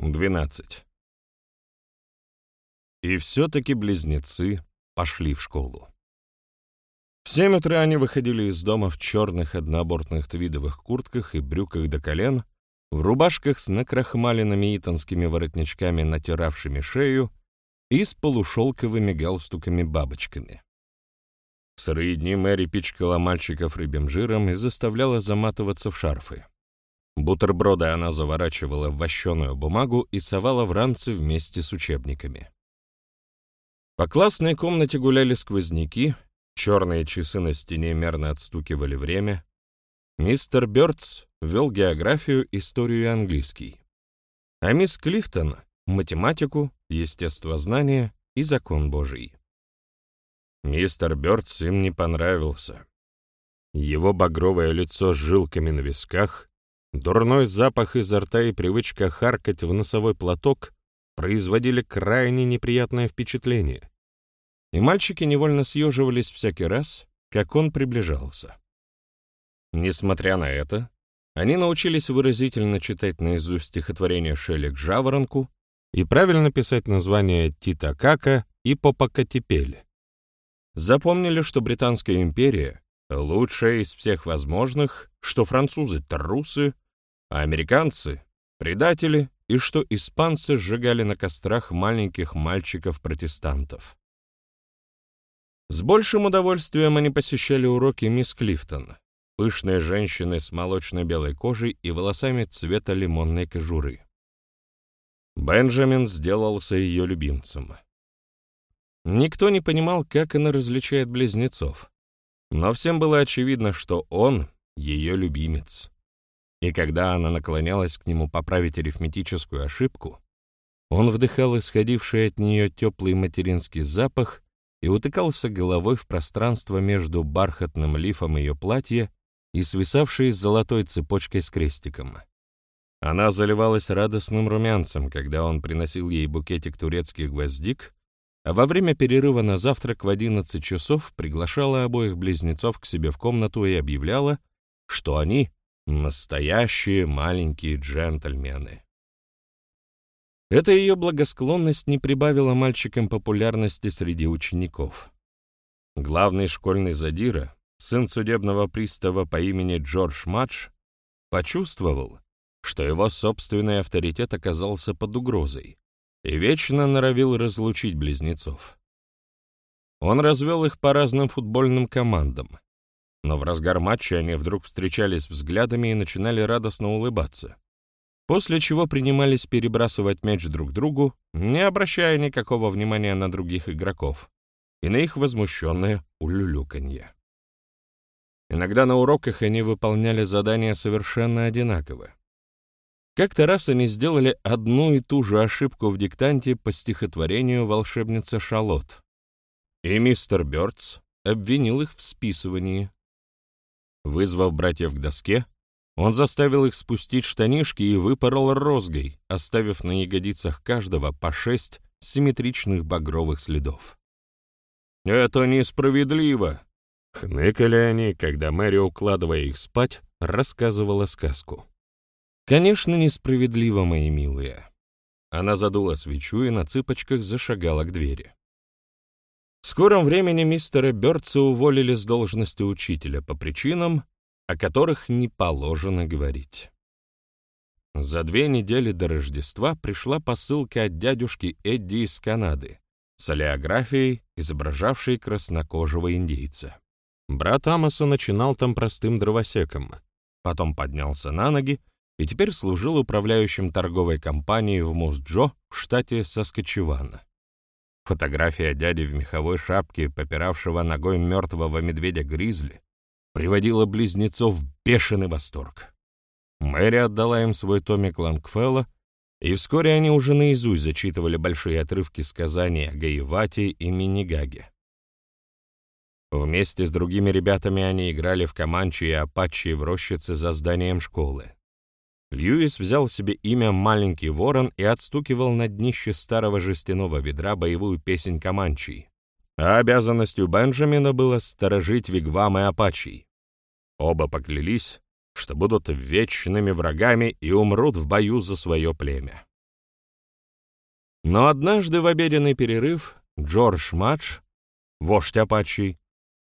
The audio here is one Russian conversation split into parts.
12. И все-таки близнецы пошли в школу. В семь утра они выходили из дома в черных однообортных твидовых куртках и брюках до колен, в рубашках с накрахмаленными итонскими воротничками, натиравшими шею, и с полушелковыми галстуками-бабочками. В сырые дни Мэри пичкала мальчиков рыбьим жиром и заставляла заматываться в шарфы. Бутерброды она заворачивала в вощеную бумагу и совала в ранцы вместе с учебниками. По классной комнате гуляли сквозняки, черные часы на стене мерно отстукивали время. Мистер Бёрдс вел географию, историю и английский. А мисс Клифтон — математику, естествознание и закон Божий. Мистер Бёрдс им не понравился. Его багровое лицо с жилками на висках, Дурной запах изо рта и привычка харкать в носовой платок производили крайне неприятное впечатление, и мальчики невольно съеживались всякий раз, как он приближался. Несмотря на это, они научились выразительно читать наизусть стихотворение Шелли к «Жаворонку» и правильно писать названия Тита Кака и Попокатепель. Запомнили, что Британская империя — лучшая из всех возможных, что французы — трусы, а американцы — предатели, и что испанцы сжигали на кострах маленьких мальчиков-протестантов. С большим удовольствием они посещали уроки мисс Клифтон, пышные женщины с молочно-белой кожей и волосами цвета лимонной кожуры. Бенджамин сделался ее любимцем. Никто не понимал, как она различает близнецов, но всем было очевидно, что он — ее любимец и когда она наклонялась к нему поправить арифметическую ошибку, он вдыхал исходивший от нее теплый материнский запах и утыкался головой в пространство между бархатным лифом ее платья и свисавшей золотой цепочкой с крестиком. Она заливалась радостным румянцем, когда он приносил ей букетик турецких гвоздик, а во время перерыва на завтрак в 11 часов приглашала обоих близнецов к себе в комнату и объявляла, что они Настоящие маленькие джентльмены. Эта ее благосклонность не прибавила мальчикам популярности среди учеников. Главный школьный задира, сын судебного пристава по имени Джордж Мадж, почувствовал, что его собственный авторитет оказался под угрозой и вечно норовил разлучить близнецов. Он развел их по разным футбольным командам, но в разгар матча они вдруг встречались взглядами и начинали радостно улыбаться, после чего принимались перебрасывать мяч друг другу, не обращая никакого внимания на других игроков и на их возмущенное улюлюканье. Иногда на уроках они выполняли задания совершенно одинаково. Как-то раз они сделали одну и ту же ошибку в диктанте по стихотворению волшебницы Шалот, и мистер Бёрдс обвинил их в списывании. Вызвав братьев к доске, он заставил их спустить штанишки и выпорол розгой, оставив на ягодицах каждого по шесть симметричных багровых следов. «Это несправедливо!» — хныкали они, когда Мэри, укладывая их спать, рассказывала сказку. «Конечно, несправедливо, мои милые». Она задула свечу и на цыпочках зашагала к двери. В скором времени мистера Бёрдса уволили с должности учителя по причинам, о которых не положено говорить. За две недели до Рождества пришла посылка от дядюшки Эдди из Канады с олеографией, изображавшей краснокожего индейца. Брат Амоса начинал там простым дровосеком, потом поднялся на ноги и теперь служил управляющим торговой компанией в Мус-Джо в штате Саскачеван. Фотография дяди в меховой шапке, попиравшего ногой мертвого медведя-гризли, приводила близнецов в бешеный восторг. Мэри отдала им свой томик Лангфелла, и вскоре они уже наизусть зачитывали большие отрывки сказаний о Гаевате и Минигаге. Вместе с другими ребятами они играли в Каманчи и Апачи в рощице за зданием школы. Льюис взял себе имя «Маленький ворон» и отстукивал на днище старого жестяного ведра боевую песнь Каманчи. А обязанностью Бенджамина было сторожить вигвамы Апачий. Оба поклялись, что будут вечными врагами и умрут в бою за свое племя. Но однажды в обеденный перерыв Джордж Мадж, вождь Апачий,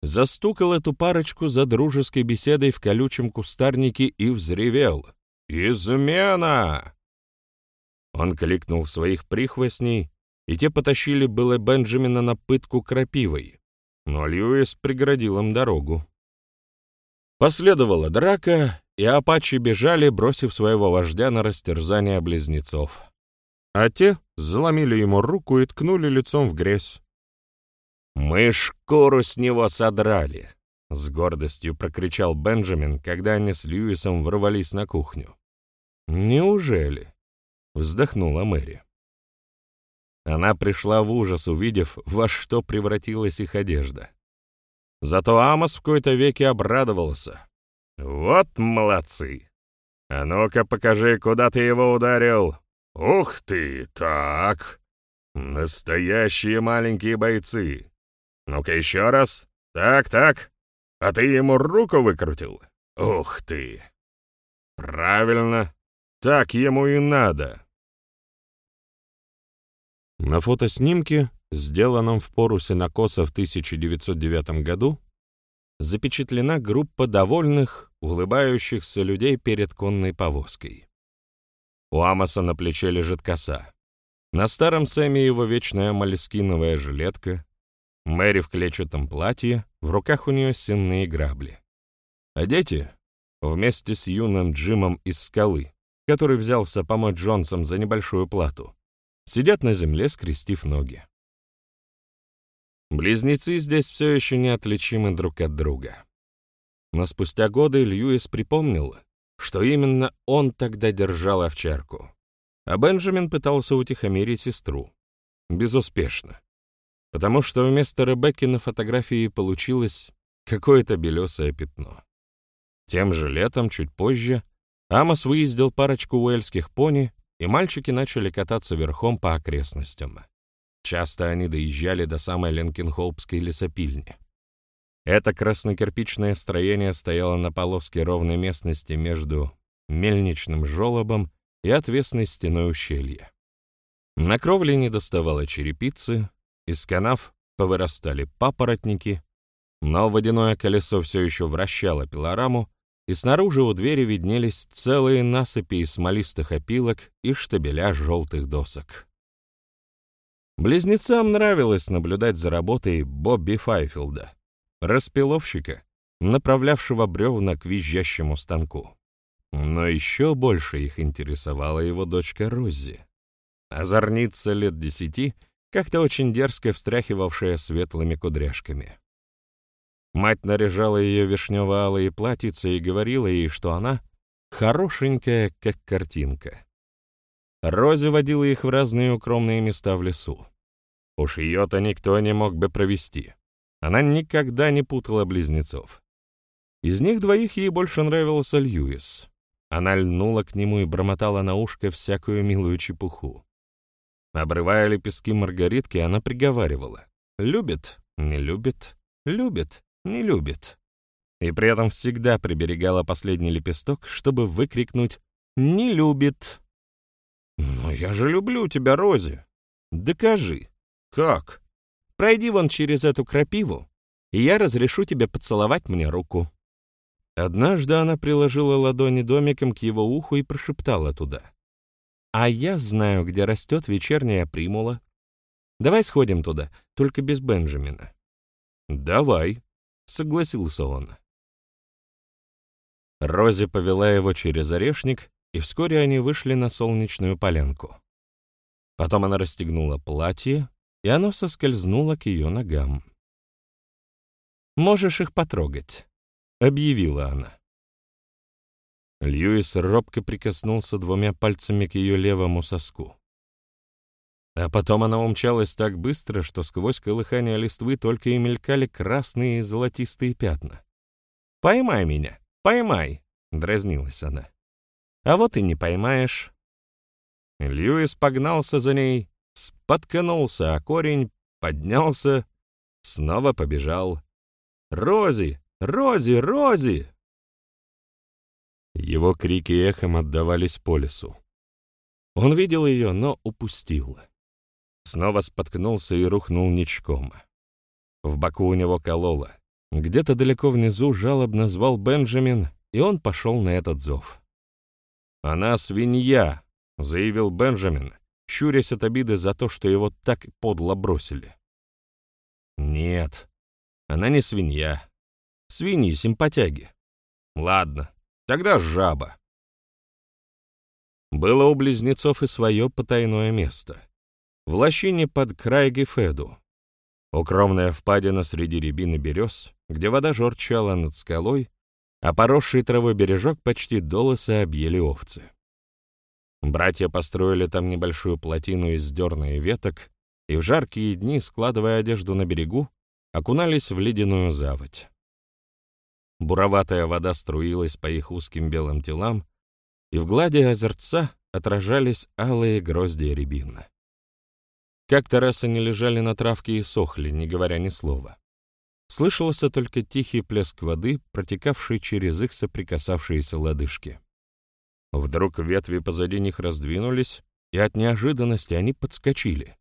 застукал эту парочку за дружеской беседой в колючем кустарнике и взревел «Измена!». Он кликнул своих прихвостней, и те потащили было Бенджамина на пытку крапивой, но Льюис преградил им дорогу. Последовала драка, и апачи бежали, бросив своего вождя на растерзание близнецов. А те заломили ему руку и ткнули лицом в грязь. «Мы шкуру с него содрали!» — с гордостью прокричал Бенджамин, когда они с Льюисом ворвались на кухню. «Неужели?» — вздохнула Мэри. Она пришла в ужас, увидев, во что превратилась их одежда. Зато Амос в кои-то веке обрадовался. «Вот молодцы! А ну-ка покажи, куда ты его ударил! Ух ты, так! Настоящие маленькие бойцы! Ну-ка еще раз! Так, так! А ты ему руку выкрутил? Ух ты! Правильно! Так ему и надо!» На фотоснимке, сделанном в пору сенокоса в 1909 году, запечатлена группа довольных, улыбающихся людей перед конной повозкой. У Амоса на плече лежит коса. На старом Сэме его вечная молескиновая жилетка, Мэри в клетчатом платье, в руках у нее сенные грабли. А дети, вместе с юным Джимом из скалы, который взялся помочь Джонсам за небольшую плату, Сидят на земле, скрестив ноги. Близнецы здесь все еще неотличимы друг от друга. Но спустя годы Льюис припомнил, что именно он тогда держал овчарку, а Бенджамин пытался утихомирить сестру. Безуспешно. Потому что вместо Ребекки на фотографии получилось какое-то белесое пятно. Тем же летом, чуть позже, Амос выездил парочку уэльских пони и мальчики начали кататься верхом по окрестностям. Часто они доезжали до самой Ленкинхолпской лесопильни. Это краснокирпичное строение стояло на полоске ровной местности между мельничным желобом и отвесной стеной ущелья. На кровле не доставало черепицы, из канав повырастали папоротники, но водяное колесо все еще вращало пилораму, и снаружи у двери виднелись целые насыпи из смолистых опилок и штабеля желтых досок. Близнецам нравилось наблюдать за работой Бобби Файфилда, распиловщика, направлявшего бревна к визжащему станку. Но еще больше их интересовала его дочка Роззи. Озорница лет десяти, как-то очень дерзко встряхивавшая светлыми кудряшками. Мать наряжала ее вишнево-алые платьица и говорила ей, что она хорошенькая, как картинка. Рози водила их в разные укромные места в лесу. Уж ее-то никто не мог бы провести. Она никогда не путала близнецов. Из них двоих ей больше нравился Льюис. Она льнула к нему и бормотала на ушко всякую милую чепуху. Обрывая лепестки маргаритки, она приговаривала. «Любит, не любит, любит, не любит. И при этом всегда приберегала последний лепесток, чтобы выкрикнуть «Не любит». «Но я же люблю тебя, Рози!» «Докажи». «Как?» «Пройди вон через эту крапиву, и я разрешу тебе поцеловать мне руку». Однажды она приложила ладони домиком к его уху и прошептала туда. «А я знаю, где растет вечерняя примула. Давай сходим туда, только без Бенджамина». «Давай», — согласился он. Рози повела его через орешник, и вскоре они вышли на солнечную полянку. Потом она расстегнула платье, и оно соскользнуло к ее ногам. «Можешь их потрогать», — объявила она. Льюис робко прикоснулся двумя пальцами к ее левому соску. А потом она умчалась так быстро, что сквозь колыхание листвы только и мелькали красные и золотистые пятна. «Поймай меня, поймай!» — дразнилась она. «А вот и не поймаешь». Льюис погнался за ней, споткнулся, а корень поднялся, снова побежал. «Рози! Рози! Рози!» Его крики эхом отдавались по лесу. Он видел ее, но упустил. Снова споткнулся и рухнул ничком. В боку у него кололо. Где-то далеко внизу жалобно звал Бенджамин, и он пошел на этот зов. «Она свинья», — заявил Бенджамин, щурясь от обиды за то, что его так подло бросили. «Нет, она не свинья. Свиньи — симпатяги. Ладно, тогда жаба». Было у близнецов и свое потайное место. В лощине под Крайгефеду. Укромная впадина среди рябин и берез, где вода журчала над скалой, а поросший травой бережок почти долоса объели овцы. Братья построили там небольшую плотину из дерна и веток, и в жаркие дни, складывая одежду на берегу, окунались в ледяную заводь. Буроватая вода струилась по их узким белым телам, и в глади озерца отражались алые грозди рябин. Как-то раз они лежали на травке и сохли, не говоря ни слова. Слышался только тихий плеск воды, протекавший через их соприкасавшиеся лодыжки. Вдруг ветви позади них раздвинулись, и от неожиданности они подскочили.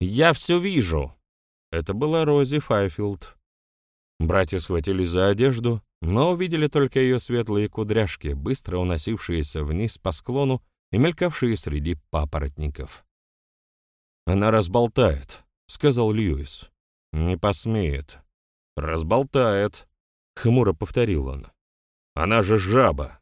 «Я все вижу!» Это была Рози Файфилд. Братья схватились за одежду, но увидели только ее светлые кудряшки, быстро уносившиеся вниз по склону и мелькавшие среди папоротников. «Она разболтает», — сказал Льюис. «Не посмеет». «Разболтает», — хмуро повторил он. «Она же жаба».